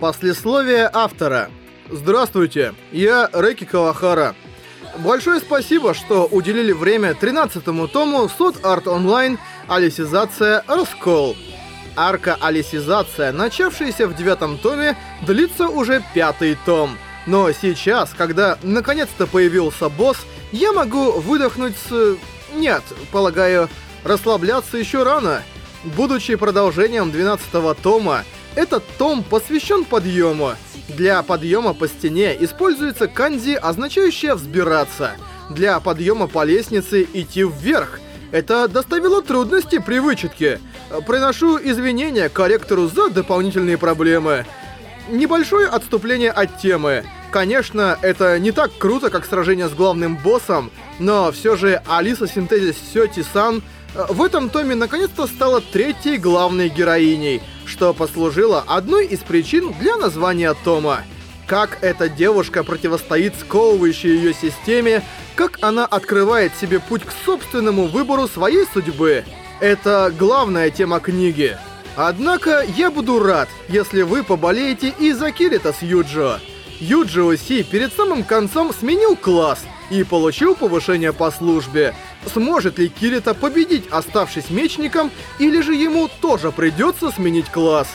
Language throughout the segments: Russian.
Послесловие автора. Здравствуйте, я Рэки Кавахара. Большое спасибо, что уделили время 13-му тому Сот Арт Онлайн Алисизация Раскол. Арка Алисизация, начавшаяся в девятом томе, длится уже пятый том. Но сейчас, когда наконец-то появился босс, я могу выдохнуть с... Нет, полагаю, расслабляться еще рано. Будучи продолжением 12 тома, этот том посвящен подъему. Для подъема по стене используется канзи, означающая «взбираться». Для подъема по лестнице идти вверх. Это доставило трудности при вычетке. Приношу извинения корректору за дополнительные проблемы. Небольшое отступление от темы. Конечно, это не так круто, как сражение с главным боссом, но все же Алиса Синтезис Сёти-сан в этом томе наконец-то стала третьей главной героиней, что послужило одной из причин для названия тома. Как эта девушка противостоит сковывающей ее системе, как она открывает себе путь к собственному выбору своей судьбы. Это главная тема книги. Однако я буду рад, если вы поболеете и за Кирита с Юджио. Юджио Си перед самым концом сменил класс и получил повышение по службе. Сможет ли Кирита победить, оставшись мечником, или же ему тоже придется сменить класс?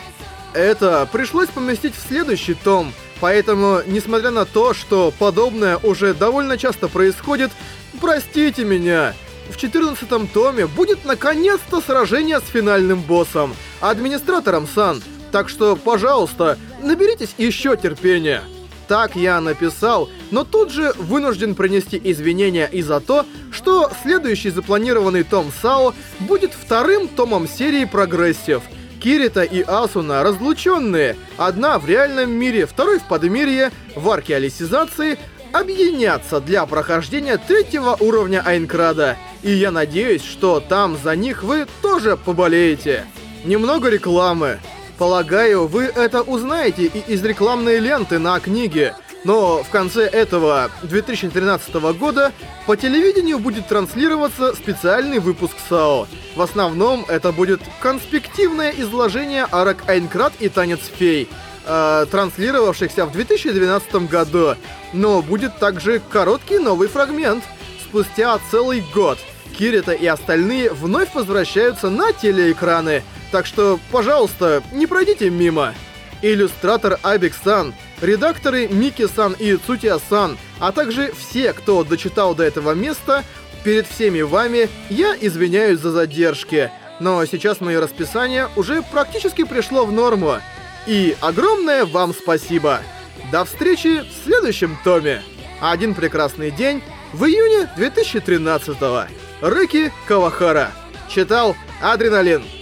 Это пришлось поместить в следующий том, поэтому, несмотря на то, что подобное уже довольно часто происходит, простите меня. В 14 томе будет наконец-то сражение с финальным боссом, администратором Сан, так что, пожалуйста, наберитесь еще терпения. Так я написал, но тут же вынужден принести извинения и за то, что следующий запланированный том САО будет вторым томом серии «Прогрессив». Кирита и Асуна разлученные, одна в реальном мире, второй в подмирье, в арке алисизации, объединятся для прохождения третьего уровня Айнкрада. И я надеюсь, что там за них вы тоже поболеете. Немного рекламы. Полагаю, вы это узнаете и из рекламной ленты на книге. Но в конце этого 2013 года по телевидению будет транслироваться специальный выпуск САО. В основном это будет конспективное изложение арок Айнкрат и Танец Фей, э, транслировавшихся в 2012 году. Но будет также короткий новый фрагмент. Спустя целый год Кирита и остальные вновь возвращаются на телеэкраны – так что, пожалуйста, не пройдите мимо. Иллюстратор Абик-сан, редакторы Мики-сан и Цутия-сан, а также все, кто дочитал до этого места, перед всеми вами я извиняюсь за задержки. Но сейчас мое расписание уже практически пришло в норму. И огромное вам спасибо. До встречи в следующем томе. Один прекрасный день в июне 2013 -го. Рэки Кавахара. Читал Адреналин.